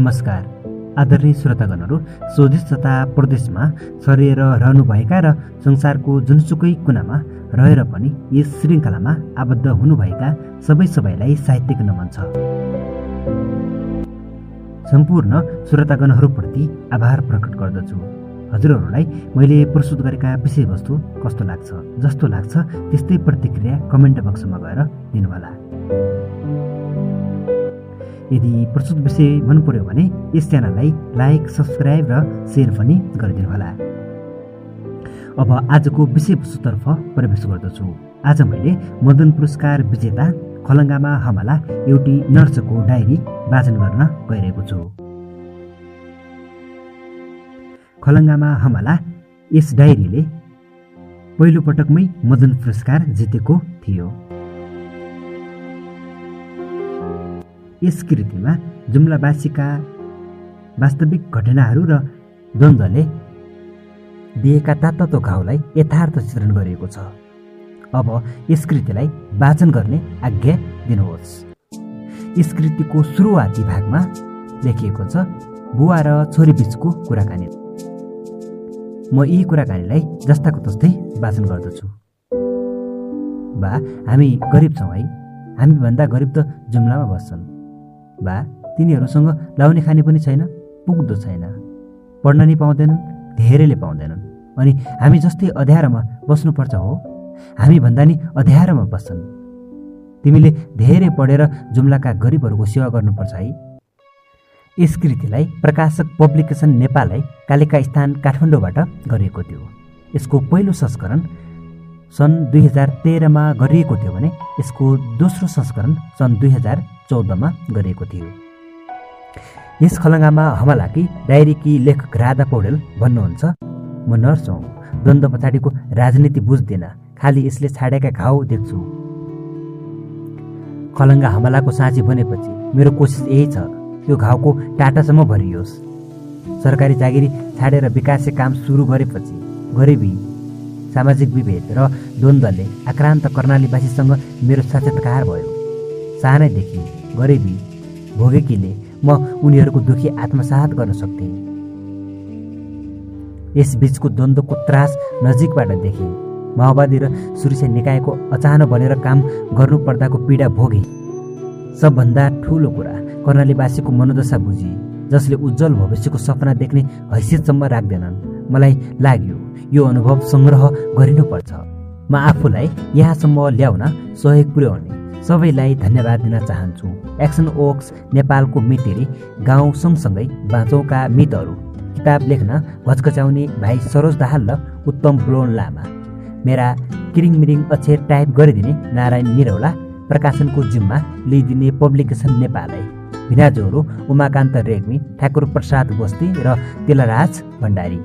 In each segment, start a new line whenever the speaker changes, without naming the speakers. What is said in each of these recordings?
नमस्कार। आदरणीय श्रोतागणहरू स्वदेश तथा प्रदेशमा छरिएर रहनुभएका र संसारको जुनसुकै कुनामा रहेर पनि यस श्रृङ्खलामा आबद्ध हुनुभएका सबै सबैलाई साहित्यिक नमन छ। सम्पूर्ण श्रोतागणहरूप्रति आभार प्रकट गर्दछु। हजुरहरूलाई मैले प्रस्तुत गरेका विषयवस्तु कस्तो लाग्छ जस्तो लाग्छ त्यस्तै प्रतिक्रिया कमेन्ट बक्समा गएर दिनुहोला। यदि प्रस्तुत विषय मन पर्यो भने यस च्यानललाई लाइक सब्सक्राइब र सेयर पनि गरिदिनुहोला अब आजको विषयवस्तुतर्फ प्रवेश गर्दछु। आज मैले मदन पुरस्कार विजेता खलङ्गामा हमाला एउटी नर्सको डायरी वाचन गर्न गइरहेको छु। खलङ्गामा हमाला यस डायरीले पहिलो पटकमै मदन पुरस्कार जितेको थियो। यस कृतिमा जुम्लावासीका वास्तविक घटनाहरू र द्वन्द्वले दिएका तात्तो घाउलाई यथार्थ चित्रण गरिएको छ। अब यस कृतिलाई वाचन गर्ने आज्ञा दिनुहोस्। यस कृतिको सुरुवाती भागमा लेखिएको छ बुवा र छोरी बिचको कुराकानी। म यी कुराकानीलाई जस्ताको तस्तै वाचन गर्दछु। बा हामी गरिब छौँ है। हामीभन्दा गरिब त जुम्लामा बस्छन्। बा तिनीहरूसँग लाउने खाने पनि छैन पुग्दो छैन। पढ्न नि पाउँदैनन् धेरैले पाउँदैनन्। अनि हामी जस्तै अध्यारोमा बस्नुपर्छ हो। हामीभन्दा नि अध्यारोमा बस्छन्। तिमीले धेरै पढेर जुम्लाका गरिबहरूको सेवा गर्नुपर्छ है। यस कृतिलाई प्रकाशक पब्लिकेसन नेपाललाई कालिका स्थान काठमाडौँबाट गरिएको थियो। यसको पहिलो संस्करण सन् दुई हजार तेह्रमा गरिएको थियो भने यसको दोस्रो संस्करण सन् दुई हजार चौधमा गरिएको थियो। यस खलङ्गामा हमलाकी डायरीकी लेखक राधा पौडेल भन्नुहुन्छ। म नर्स हौ। द्वन्द्व पछाडिको राजनीति बुझ्दिनँ। खालि यसले छाडेका घाउ देख्छु। खलङ्गा हमलाको साँची बनेपछि मेरो कोसिस यही छ। यो घाउको टाटासम्म भरियोस्। सरकारी जागिरी छाडेर विकासे काम सुरु गरेपछि गरिबी सामाजिक विभेद र द्वन्द्वले आक्रान्त कर्णालीवासीसँग मेरो साक्षात्कार भयो। सानैदेखि गरिबी भोगेकीले म उनीहरूको दुखी आत्मसात गर्न सक्थेँ। यस बीचको द्वन्द्वको त्रास नजिकबाट देखेँ। माओवादी र सुरक्षा निकायको अचानक बनेर काम गर्नुपर्दाको पीडा भोगे। सबभन्दा ठुलो कुरा कर्णालीवासीको मनोदशा बुझी जसले उज्जवल भविष्यको सपना देख्ने हैसियतसम्म राख्दैनन्। मलाई लाग्यो यो अनुभव सङ्ग्रह गरिनुपर्छ। म आफूलाई यहाँसम्म ल्याउन सहयोग पुर्याउने सबैलाई धन्यवाद दिन चाहन्छु। एक्सन ओक्स नेपालको मितेरी गाउँ सँगसँगै बाँचौँका मितहरू। किताब लेख्न घचघचाउने भाइ सरोज दाहाल र उत्तम ब्लोन लामा। मेरा किरिङमिरिङ अक्षर टाइप गरिदिने नारायण निरौला प्रकाशनको जिम्मा लिइदिने पब्लिकेसन नेपाललाई। भिनाजोहरू उमाकान्त रेग्मी ठाकुर प्रसाद बस्ती र तिलराज भण्डारी।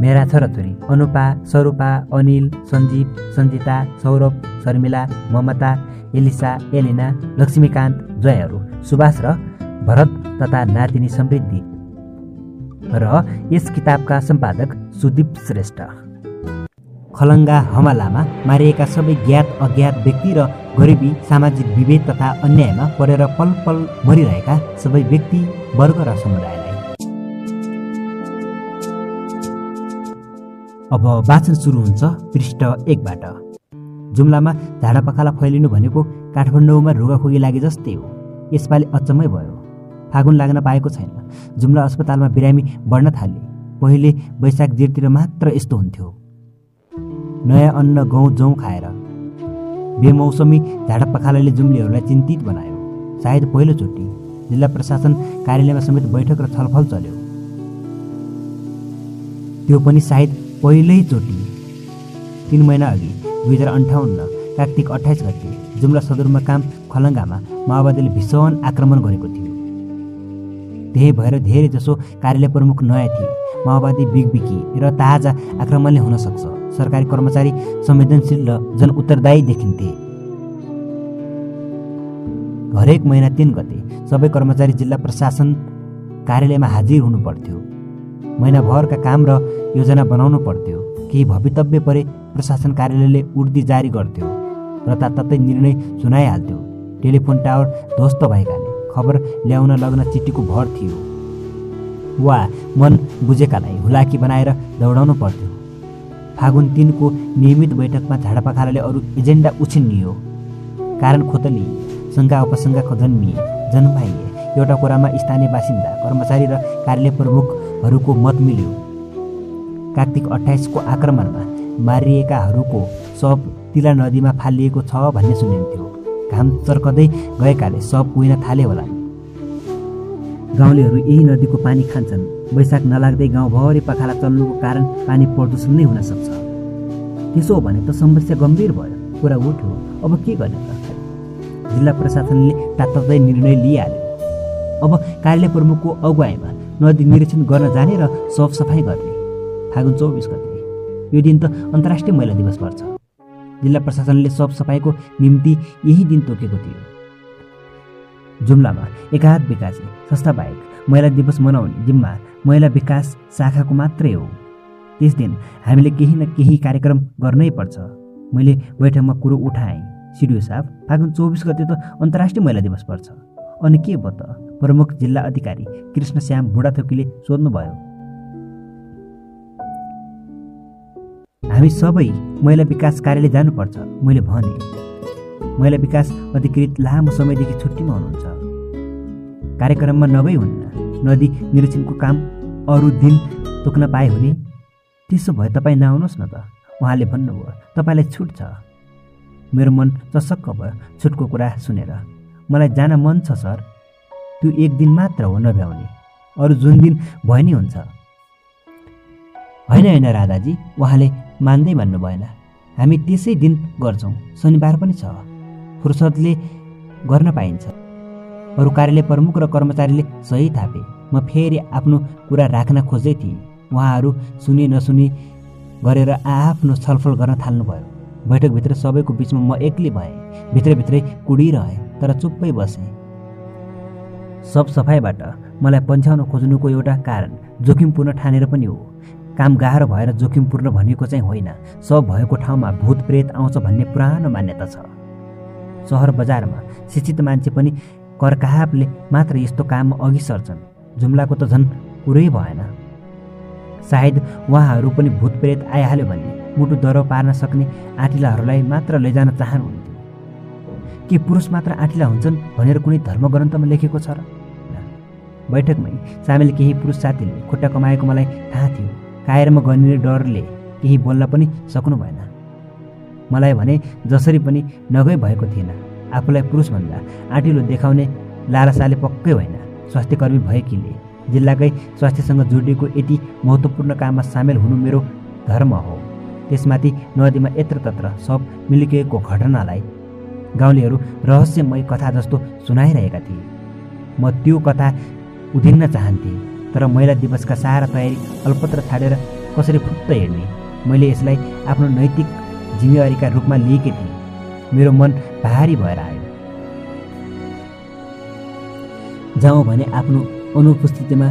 मेरा छोराछोरी अनुपा स्वरूपा अनिल सञ्जीव सञ्जिता सौरभ शर्मिला ममता एलिसा एलिना लक्ष्मीकान्त जयहरू सुभाष र भरत तथा नातिनी समृद्धि र यस किताबका सम्पादक सुदीप श्रेष्ठ। खलङ्गा हमलामा मारिएका सबै ज्ञात अज्ञात व्यक्ति र गरिबी सामाजिक विभेद तथा अन्यायमा परेर पल पल मरिरहेका सबै व्यक्ति वर्ग र समुदायलाई। अब वाचन सुरु हुन्छ पृष्ठ एकबाट। जुम्लामा झाडापखाला फैलिनु भनेको काठमाडौँमा रुगाखोगी लागे जस्तै हो। यसपालि अचम्मै भयो। फागुन लाग्न पाएको छैन। जुम्ला अस्पतालमा बिरामी बढ्न थाले। पहिले वैशाख जेठतिर मात्र यस्तो हुन्थ्यो। नयाँ अन्न गहुँ जौँ खाएर। बेमौसमी झाडापखालाले जुम्लीहरूलाई चिन्तित बनायो। सायद पहिलोचोटि जिल्ला प्रशासन कार्यालयमा समेत बैठक र छलफल चल्यो। त्यो पनि सायद पहिल्यैचोटि तिन महिना अघि दुई हजार अन्ठाउन्न कार्तिक अठाइस गते जुम्ला सदरमुकाम खलङ्गामा माओवादीले भीषण आक्रमण गरेको थियो। त्यही भएर धेरै जसो कार्यालय प्रमुख नयाँ थिए। माओवादी बिगबिकी र ताजा आक्रमणले हुन सक्छ। सरकारी कर्मचारी संवेदनशील र जनउत्तरदायी देखिन्थे। हरेक महिना तिन गते सबै कर्मचारी जिल्ला प्रशासन कार्यालयमा हाजिर हुनु पर्थ्यो महिनाभरका काम र योजना बनाउनु पर्थ्यो। केही भवितव्य परे प्रशासन कार्यालयले उर्दी जारी गर्थ्यो र तातै निर्णय सुनाइहाल्थ्यो। टेलिफोन टावर ध्वस्त भएकाले खबर ल्याउन लग्न चिठीको भर थियो। वा मन बुझेकालाई हुलाकी बनाएर दौडाउनु पर्थ्यो। फागुन तिनको नियमित बैठकमा झाडापाखालाले अरू एजेन्डा उछिन्नियो। कारण खोतली शङ्का उपशङ्का जन्मिए जन्माइए एउटा कुरामा स्थानीय बासिन्दा कर्मचारी र कार्यालय प्रमुखहरूको मत मिल्यो। कार्तिक अठाइसको आक्रमणमा मारिएकाहरूको सब तिला नदीमा फालिएको छ भन्ने सुनिन्थ्यो। घाम चर्कदै गएकाले सब कुहिन थाले होला। गाउँलेहरू यही नदीको पानी खान्छन्। वैशाख नलाग्दै गाउँभरि पखाला चल्नुको कारण पानी प्रदूषण नै हुन सक्छ। त्यसो हो भने त समस्या गम्भीर भयो। कुरा उठ्यो। अब के गर्ने त? जिल्ला प्रशासनले तात्तै निर्णय लिइहाल्यो अब कार्यालय प्रमुखको अगुवाईमा नदी निरीक्षण गर्न जाने र सफ सफाइ गर्ने। फागुन चौबिस गते। यो दिन त अन्तर्राष्ट्रिय महिला दिवस पर्छ। जिल्ला प्रशासनले सफ सफाइको निम्ति यही दिन तोकेको थियो। जुम्लामा एकाध विकासे संस्था बाहेक महिला दिवस मनाउने जिम्मा महिला विकास शाखाको मात्रै हो। त्यस दिन हामीले केही न केही कार्यक्रम गर्नै पर्छ। मैले बैठकमा कुरो उठाएँ। सिडिओ साहब फागुन चौबिस गते त अन्तर्राष्ट्रिय महिला दिवस पर्छ। अनि के भयो त प्रमुख जिल्ला अधिकारी कृष्णश्याम बुढाथोकीले सोध्नुभयो। हामी सबै महिला विकास कार्यालय जानुपर्छ मैले भने। महिला विकास अधिकृत लामो समयदेखि छुट्टीमा हुनुहुन्छ। कार्यक्रममा नभई हुन्न। नदी निरीक्षणको काम अरू दिन तोक्न पाए हुने। त्यसो भए तपाईँ नआउनुहोस् न त। उहाँले भन्नुभयो तपाईँलाई छुट छ। मेरो मन चसक्क भयो छुटको कुरा सुनेर। मलाई जान मन छ सर। त्यो एक दिन मात्र हो नभ्याउने। अरू जुन दिन भए नि हुन्छ। होइन होइन राधाजी। उहाँले मान्दै भन्नु भएन हामी त्यसै दिन गर्छौँ। शनिबार पनि छ। फुर्सदले गर्न पाइन्छ। अरू कार्यालय प्रमुख र कर्मचारीले सही थापे। म फेरि आफ्नो कुरा राख्न खोज्दै थिएँ। उहाँहरू सुने नसुने गरेर आआफ्नो छलफल गर्न थाल्नुभयो। बैठकभित्र सबैको बिचमा म एक्लै भएँ। भित्रभित्रै कुडिरहेँ। तर चुप्पै बसेँ। सब सफाइबाट मलाई पन्छाउन खोज्नुको एउटा कारण जोखिमपूर्ण ठानेर पनि हो। काम गाह्रो भएर जोखिमपूर्ण भनेको चाहिँ होइन। सब भएको ठाउँमा भूत प्रेत आउँछ भन्ने पुरानो मान्यता छ। सहर बजारमा शिक्षित मान्छे पनि करकाहापले मात्र यस्तो काममा अघि सर्छन्। जुम्लाको त झन् कुरै भएन। सायद उहाँहरू पनि भूत प्रेत आइहाल्यो भने मुटु दरो पार्न सक्ने आँटिलाहरूलाई मात्र लैजान चाहनुहुन्थ्यो। के पुरुष मात्र आँटिला हुन्छन् भनेर कुनै धर्मग्रन्थमा लेखेको छ र। बैठकमै सामेल केही पुरुष साथीले खुट्टा कमाएको मलाई थाहा थियो। कायरमा गनिने डरले केही बोल्न पनि सक्नु भएन। मलाई भने जसरी पनि नगै भएको थिएन। आफूलाई पुरुषभन्दा आँटिलो देखाउने लालसाले पक्कै होइन। स्वास्थ्यकर्मी भएकीले जिल्लाकै स्वास्थ्यसँग जोडिएको यति महत्त्वपूर्ण काममा सामेल हुनु मेरो धर्म हो। त्यसमाथि नदीमा यत्रतत्र सब मिल्किएको घटनालाई गाउँलेहरू रहस्यमय कथा जस्तो सुनाइरहेका थिए। म त्यो कथा उधिन्न चाहन्थेँ तर महिला दिवसका सारा तयारी अल्पत्र छाडेर कसरी फुत्त हेर्ने? मैले यसलाई आफ्नो नैतिक जिम्मेवारीका रूपमा लिएकै थिएँ। मेरो मन भारी भएर आयो। जाउँ भने आफ्नो अनुपस्थितिमा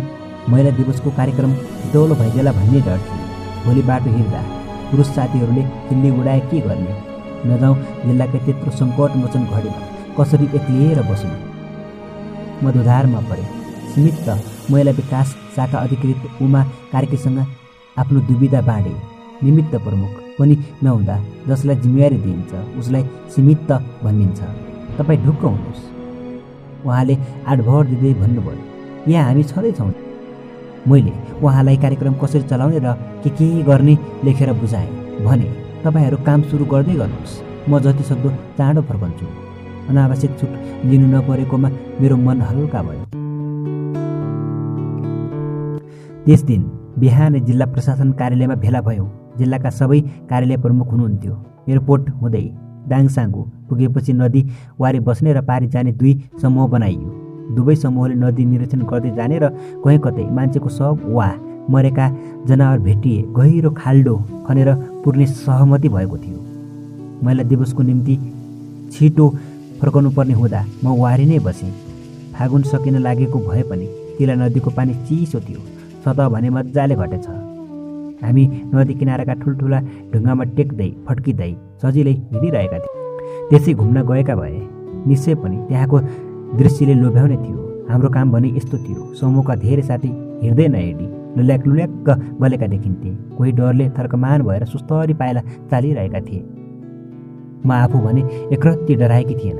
महिला दिवसको कार्यक्रम डौलो भइदेला भन्ने डर थियो। भोलि बाटो हिँड्दा पुरुष साथीहरूले चिल्ली उडाए के गर्ने? नजाउँ जिल्लाकै त्यत्रो सङ्कटमोचन घडीमा कसरी एक्लिएर बस्नु? म दुधारमा परे सीमित महिला विकास शाखा अधिकृत उमा कार्कीसँग आफ्नो दुविधा बाँडे। निमित्त प्रमुख पनि नहुँदा जसलाई जिम्मेवारी दिइन्छ उसलाई सीमित भनिन्छ। तपाईँ ढुक्क हुनुहोस्। उहाँले आडभर दिँदै भन्नुभयो यहाँ हामी छँदैछौँ। मैले उहाँलाई कार्यक्रम कसरी चलाउने र के के गर्ने लेखेर बुझाएँ। भने तपाईँहरू काम सुरु गर्दै गर्नुहोस्। म जति सक्दो चाँडो फर्कन्छु। अनावश्यक छुट लिनु नपरेकोमा मेरो मन हल्का भयो। त्यस दिन बिहान जिल्ला प्रशासन कार्यालयमा भेला भयो। जिल्लाका सबै कार्यालय प्रमुख हुनुहुन्थ्यो। एयरपोर्ट हुँदै दाङसाङ्गु पुगेपछि नदी वारी बस्ने र पारी जाने दुई समूह बनाइयो। दुवै समूहले नदी निरीक्षण गर्दै जाने र कहीँ कतै मान्छेको सब वा मरेका जनावर भेटिए गहिरो खाल्डो खनेर पुर्ने सहमति भएको थियो। महिला दिवसको निम्ति छिटो फर्काउनु पर्ने हुँदा म वारी नै बसेँ। फागुन सकिन लागेको भए पनि तिला नदीको पानी चिसो थियो। सतह भने मजाले घटेछ। हामी नदी किनाराका ठुल्ठुला ढुङ्गामा टेक्दै फड्किँदै सजिलै हिँडिरहेका थियौँ। त्यसै घुम्न गएका भए निश्चय पनि त्यहाँको दृश्यले लोभ्याउने थियो। हाम्रो काम भने यस्तो थियो। समूहका धेरै साथी हिँड्दै नहिँडी। लुल्याक लुल्याक्क गलेका देखिन्थे। कोही डरले थर्कमान भएर सुस्तरी पाइला चालिरहेका थिए। म आफू भने एकरत्ती डराएकी थिएन।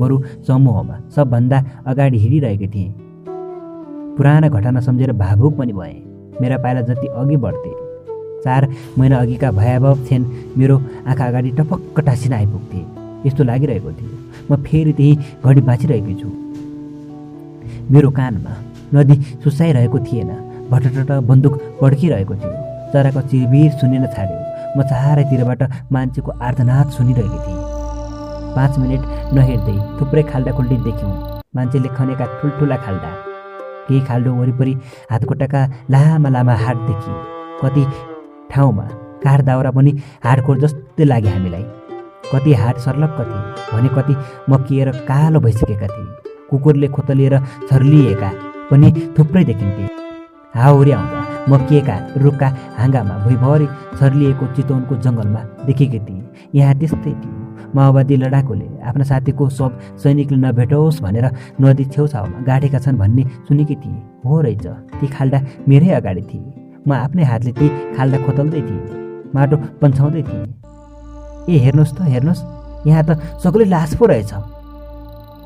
बरु समूहमा सबभन्दा अगाडि हिँडिरहेकी थिएँ। पुराना घटना सम्झेर भावुक पनि भएँ। मेरा पाइला जति अघि बढ्थे। चार महिना अघिका भयावह क्षण मेरो आँखा अगाडि टपक्क टाँसिन आइपुग्थे। यस्तो लागिरहेको थियो। म फेरि त्यही घडी बाँचिरहेकी छु। मेरो कानमा नदी सुसाइरहेको थिएन। भटटट बन्दुक पड्किरहेको थियो। चराको चिरबिर सुनिन थाल्यो। म चारैतिरबाट मान्छेको आर्तनाद सुनिरहेकी थिएँ। पाँच मिनट नहेर्दै थुप्रै खाल्डा खुल्डी देख्यौँ। मान्छेले खनेका ठुल्ठुला खाल्डा। केही खाल्डो वरिपरि हातखुट्टाका लामा लामा हाट देखियो। कति ठाउँमा काठ दाउरा पनि हाटखोर जस्तै लाग्यो हामीलाई। कति हाट सर्लक्क थिए भने कति मकिएर कालो भइसकेका थिए। कुकुरले खोतलिएर छर्लिएका पनि थुप्रै देखिन्थे। हाउरी आउँदा मकिएका रुखका हाँगामा भुइँभरि छर्लिएको चितवनको जङ्गलमा देखेकी थिएँ। यहाँ त्यस्तै थियो। माओवादी लडाकुले आफ्ना साथीको सब सैनिकले नभेटोस् भनेर नदी छेउछाउमा गाडेका छन् भन्ने सुनेकी थिएँ। हो रहेछ ती खाल्डा मेरै अगाडि थिए। म आफ्नै हातले ती खाल्डा खोतल्दै थिएँ। माटो पन्छाउँदै थिएँ। ए हेर्नुहोस् त हेर्नुहोस् यहाँ त सकुलै लास पो रहेछ।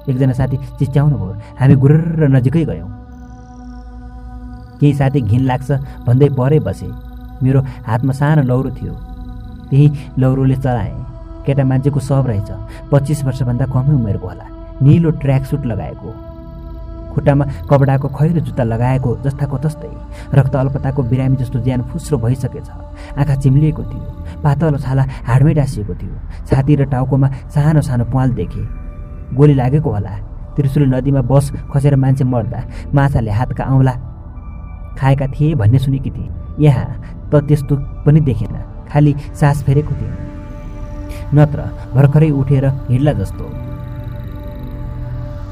एकजना साथी चिच्याउनु भयो हामी गुर्र नजिकै गयौँ। केही साथी घिन लाग्छ। भन्दै परै बसे। मेरो हातमा सानो लौरो थियो। त्यही लौरोले चलाएँ। केटा मान्छेको सब रहेछ। पच्चिस वर्षभन्दा कमै उमेरको होला। निलो ट्र्याक सुट लगाएको। खुट्टामा कपडाको खैरो जुत्ता लगाएको जस्ताको तस्तै। रक्त अल्पताको बिरामी जस्तो ज्यान फुस्रो भइसकेछ। आँखा चिम्लिएको थियो। पातलो छाला हाडमै डाँसिएको थियो। छाती र टाउकोमा सानो सानो पाल देखे। गोली लागेको होला। त्रिशुली नदीमा बस खसेर मान्छे मर्दा। माछाले हातका औँला खाएका थिए भन्ने सुनेकी थिए। यहाँ त त्यस्तो पनि देखेन खालि सास फेरेको थियो। नत्र भर्खरै उठेर हिँड्ला जस्तो।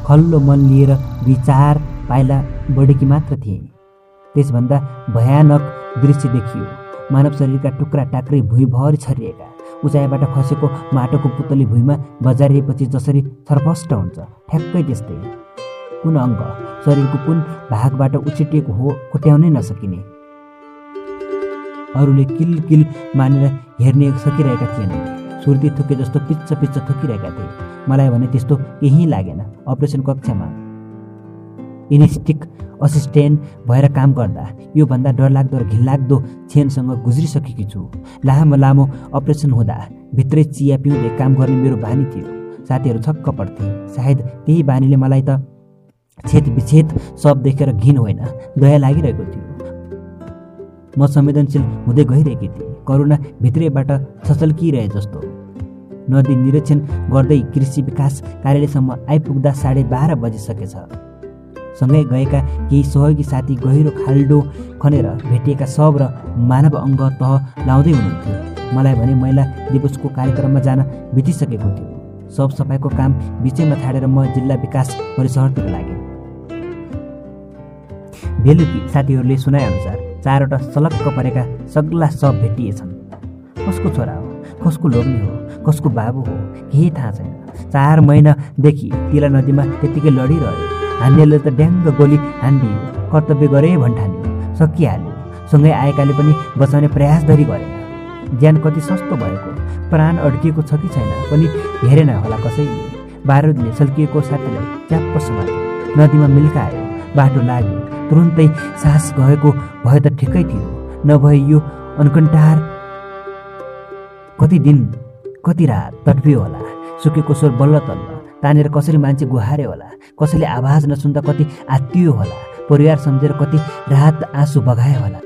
खल्लो मन लिएर विचार पाइला बढेकी मात्र थिए। त्यसभन्दा भयानक दृश्य देखियो। मानव शरीरका टुक्रा टाक्रै भुइँभरि छरिएका। उचाइबाट खसेको माटोको पुतली भुइँमा बजारिएपछि जसरी छरपष्ट हुन्छ ठ्याक्कै त्यस्तै। कुन अङ्ग शरीरको कुन भागबाट उछिटिएको हो खुट्याउनै नसकिने। अरूले किल किल मानेर हेर्ने सकिरहेका थिएनन् सुर्ती थुके जस्तो पिच्च पिच्च थुकिरहेका थिए। मलाई भने त्यस्तो केही लागेन अपरेसन कक्षामा। इनिस्टिक असिस्टेन्ट भएर काम गर्दा योभन्दा डरलाग्दो र घिनलाग्दो छेनसँग गुज्रिसकेकी छु। लामो लामो अपरेसन हुँदा भित्रै चिया पिउँदै काम गर्ने मेरो बानी थियो। साथीहरू छक्क पढ्थे। सायद त्यही बानीले मलाई त छेद विच्छेद सब देखेर घिन होइन। दया लागिरहेको थियो। म संवेदनशील हुँदै गइरहेकी थिएँ। करुणा भित्रैबाट छचल्किरहे जस्तो। नदी निरीक्षण गर्दै कृषि विकास कार्यालयसम्म आइपुग्दा साढे बाह्र बजिसकेछ। सँगै गएका केही सहयोगी साथी गहिरो खाल्डो खनेर भेटिएका सब र मानव अङ्ग तह लाउँदै हुनुहुन्थ्यो। मलाई भने महिला दिवसको कार्यक्रममा जान बितिसकेको थियो। सब सफाइको काम बिचैमा छाडेर म जिल्ला विकास परिसरतिर लागेँ। बेलुकी साथीहरूले सुनाएअनुसार चारवटा सलक्क परेका सग्ला सब भेटिएछन्। कसको छोरा हो कसको लोग्ने हो कसको बाबु हो केही थाहा छैन। चार महिनादेखि तिला नदीमा त्यत्तिकै लडिरह्यो। हान्नेले त ड्याङ्ग गोली हानिदियो कर्तव्य गरे भन्ठान्यो सकिहाल्यो सँगै आएकाले पनि बचाउने प्रयास धरी गरेन। ज्यान कति सस्तो भएको प्राण अड्किएको छ कि छैन पनि हेरेन होला कसैले। बारुदले सल्किएको साथीलाई च्याप्प समात्यो। नदीमा मिल्कायो। बाटो लाग्यो। तुरुन्तै सास गएको भए त ठिकै थियो। नभए यो अनकन्टार कति दिन कति रात तडपियो होला। सुकेको स्वर बल्ल तल्ल। तानेर कसरी मान्छे गुहारे होला? कसैले आवाज नसुन्दा कति आत्तियो होला? परिवार सम्झेर कति रात आँसु बगायो होला?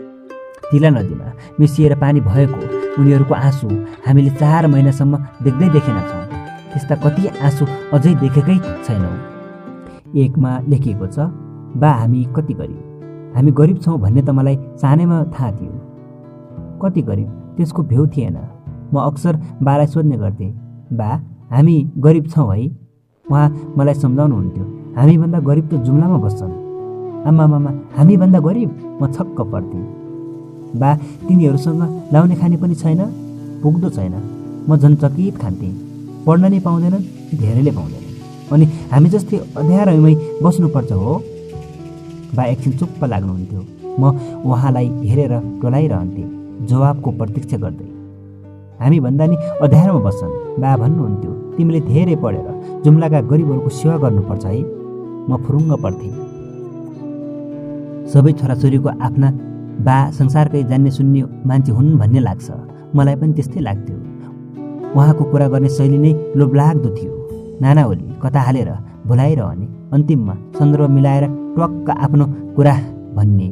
तिला नदीमा मिसिएर पानी भएको उनीहरूको आँसु हामीले चार महिनासम्म देख्दै देखेनछौँ त्यस्ता कति आँसु अझै देखेकै छैनौँ। एकमा लेखिएको छ बा हामी कति गरिब? हामी गरिब छौँ भन्ने त मलाई सानैमा थाहा थियो। कति गरिब? त्यसको भ्यू थिएन। म अक्सर बालाई सोध्ने गर्थेँ बा हामी गरिब छौँ है? उहाँ मलाई सम्झाउनुहुन्थ्यो हामीभन्दा गरिब त जुम्लामा बस्छन्। आमामामा हामीभन्दा गरिब? म छक्क पर्थेँ बा तिनीहरूसँग लाउने खाने पनि छैन पुग्दो छैन। म झन् चकित खान्थेँ। पढ्न नै पाउँदैनन् धेरैले पाउँदैनन्। अनि हामी जस्तै अध्यारमै बस्नुपर्छ हो। बा एकछिन चुप्प लाग्नुहुन्थ्यो म उहाँलाई हेरेर टोलाइरहन्थेँ जवाबको प्रतीक्षा गर्दै। हामी भन्दा नि अध्यारोमा बस्छन् बा भन्नुहुन्थ्यो तिमीले धेरै पढेर जुम्लाका गरिबहरूको सेवा गर्नुपर्छ है। म फुरुङ्ग पर्थेँ सबै छोराछोरीको आफ्ना बा संसारकै जान्ने सुन्ने मान्छे हुन् भन्ने लाग्छ। मलाई पनि त्यस्तै लाग्थ्यो। उहाँको कुरा गर्ने शैली नै लोभलाग्दो थियो। नाना ओली कता हालेर भुलाइरहने अन्तिममा सन्दर्भ मिलाएर ट्वक्क आफ्नो कुरा भन्ने।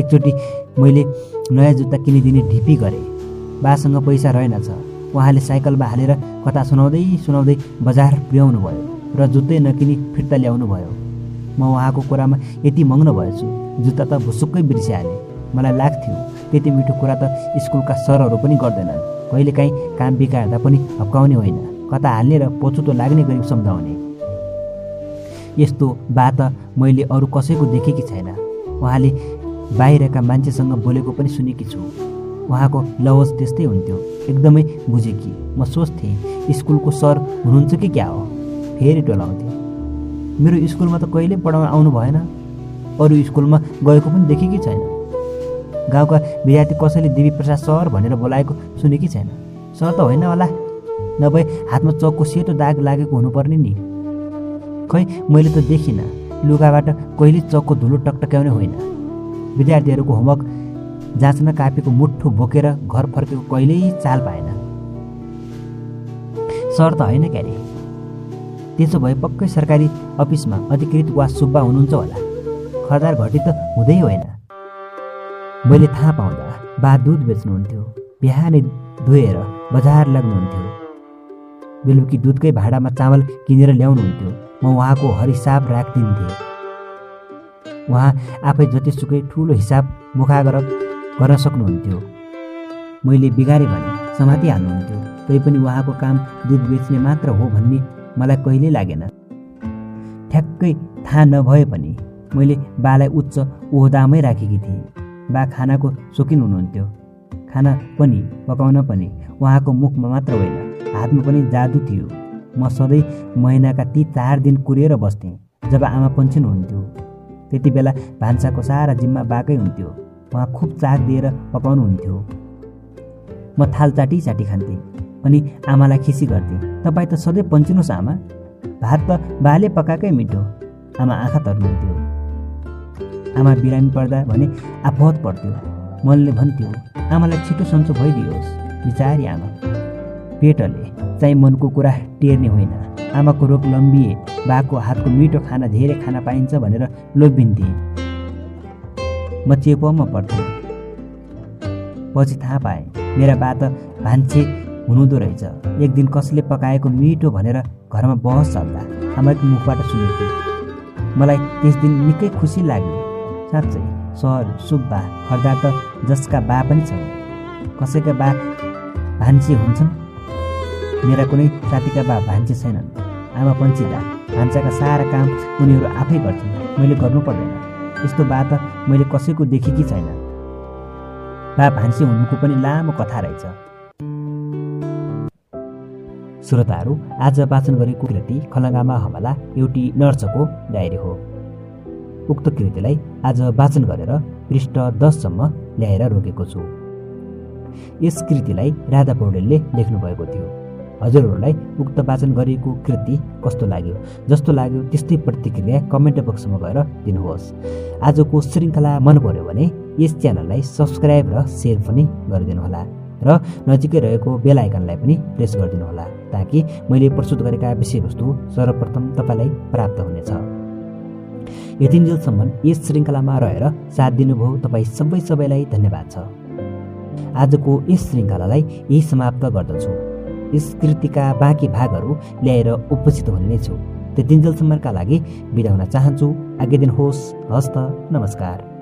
एकचोटि मैले नयाँ जुत्ता किनिदिने ढिपी गरेँ। बासँग पैसा रहेनछ उहाँले साइकलमा हालेर कता सुनाउँदै सुनाउँदै बजार पुर्याउनु भयो र जुत्तै नकिनी फिर्ता ल्याउनु भयो म उहाँको कुरामा यति मग्न भएछु। जुत्ता त भुसुक्कै बिर्सिहालेँ। मलाई लाग्थ्यो त्यति मिठो कुरा त स्कुलका सरहरू पनि गर्दैनन्। कहिलेकाहीँ काम बिगार्दा पनि हप्काउने होइन। कता हाल्ने र पछुतो लाग्ने गरी सम्झाउने। यस्तो बात मैले अरू कसैको देखेकी छैन। उहाँले बाहिरका मान्छेसँग बोलेको पनि सुनेकी छु। उहाँको लवज त्यस्तै हुन्थ्यो। एकदमै बुझेकी। म सोच्थेँ स्कुलको सर हुनुहुन्छ कि क्या हो? फेरि टोलाउँथेँ। मेरो स्कुलमा त कहिले पढाउन आउनु भएन। अरू स्कुलमा गएको पनि देखेकी छैन। गाउँका विद्यार्थी कसैले देवी प्रसाद सर भनेर बोलाएको सुनेकी छैन। सर त होइन होला। नभए हातमा चौकको सेतो दाग लागेको हुनुपर्ने नि। खै मैले त देखिनँ। लुगाबाट कहिले चौकको धुलो टकटक्याउने होइन। विद्यार्थीहरूको होमवर्क जाँच्न कापेको मुठो बोकेर घर फर्केको कहिल्यै चाल पाएन। सर त होइन क्यारे। त्यसो भए पक्कै सरकारी अफिसमा अधिकृत वा सुब्बा हुनुहुन्छ होला। खरदार घटी त हुँदै होइन। मैले थाहा पाउँदा बा दुध बेच्नुहुन्थ्यो बिहानै धोएर बजार लाग्नुहुन्थ्यो। बेलुकी दुधकै भाडामा चामल किनेर ल्याउनुहुन्थ्यो। म उहाँको हरिसाब राखिदिन्थेँ उहाँ आफै जतिसुकै ठुलो हिसाब मुखागर गर्न सक्नुहुन्थ्यो। मैले बिगारेँ भने समातिहाल्नुहुन्थ्यो। तैपनि उहाँको काम दुध बेच्ने मात्र हो भन्ने मलाई कहिल्यै लागेन। ठ्याक्कै थाहा नभए पनि मैले बालाई उच्च ओहदामै राखेकी थिएँ। बा खानाको सोकिन हुनुहुन्थ्यो। खाना पनि पकाउन पनि उहाँको मुखमा मात्र होइन हातमा पनि जादु थियो। म सधैँ महिनाका ती चार दिन कुरेर बस्थेँ जब आमा पन्छिनुहुन्थ्यो त्यति बेला भान्साको सारा जिम्मा बाकै हुन्थ्यो उहाँ खुब चाक दिएर पकाउनुहुन्थ्यो म थाल चाटी चाटी खान्थेँ अनि आमालाई खिसी गर्थेँ तपाईँ त सधैँ पन्चिनुहोस् आमा। भात त बाले पकाएकै मिठो। आमा आँखा तर्नुहुन्थ्यो। आमा बिरामी पर्दा भने आफत पर्थ्यो मनले भन्थ्यो आमालाई छिटो सन्चो भइदियोस् बिचारी आमा। पेटले चाहिँ मनको कुरा टेर्ने होइन। आमाको रोग लम्बिए बाको हातको मिठो खाना धेरै खाना पाइन्छ भनेर लोभिन्थे म चेपोमा पर्थेँ पछि थाहा पाएँ मेरा बा त भान्से हुनुहुँदो रहेछ। एक दिन कसले पकाएको मिठो भनेर घरमा बहस चल्दा आमाको मुखबाट सुनेको मलाई त्यस दिन निकै खुसी लाग्यो। साँच्चै सर सुब्बा खर्दा त जसका बा पनि छन्। कसैका बा भान्से हुन्छन्? मेरा कुनै साथीका बा भान्से छैनन्। आमा पञ्चिता भान्साका सारा काम उनीहरू आफै गर्छन्। मैले गर्नु पर्दैन। यस्तो बा त मैले कसैको देखेकी छैन। बा भान्से हुनुको पनि लामो कथा रहेछ। श्रोताहरू आज वाचन गरेको कृति खलङ्गामा हमला एउटी नर्सको डायरी हो। उक्त कृतिलाई आज वाचन गरेर पृष्ठ दससम्म ल्याएर रोकेको छु। यस कृतिलाई राधा पौडेलले लेख्नुभएको थियो। हजुरहरूलाई उक्त वाचन गरिएको कृति कस्तो लाग्यो? जस्तो लाग्यो त्यस्तै प्रतिक्रिया कमेन्ट बक्समा गएर दिनुहोस्। आजको श्रृङ्खला मन पर्यो भने यस च्यानललाई सब्सक्राइब र सेयर पनि गरिदिनुहोला र नजिकै रहेको बेल आइकनलाई पनि प्रेस गरिदिनुहोला ताकि मैले प्रस्तुत गरेका विषयवस्तु सर्वप्रथम तपाईँलाई प्राप्त हुनेछ। यतिन्जेलसम्म यस श्रृङ्खलामा रहेर साथ दिनुभयो तपाईँ सबै सबैलाई धन्यवाद छ। आजको यस श्रृङ्खलालाई यही समाप्त गर्दछु। यस कृतिका बाँकी भागहरू ल्याएर उपस्थित हुने नै छु। त्यतिन्जेलसम्मका लागि बिदा हुन चाहन्छु। आज्ञा दिनुहोस् हस्त नमस्कार।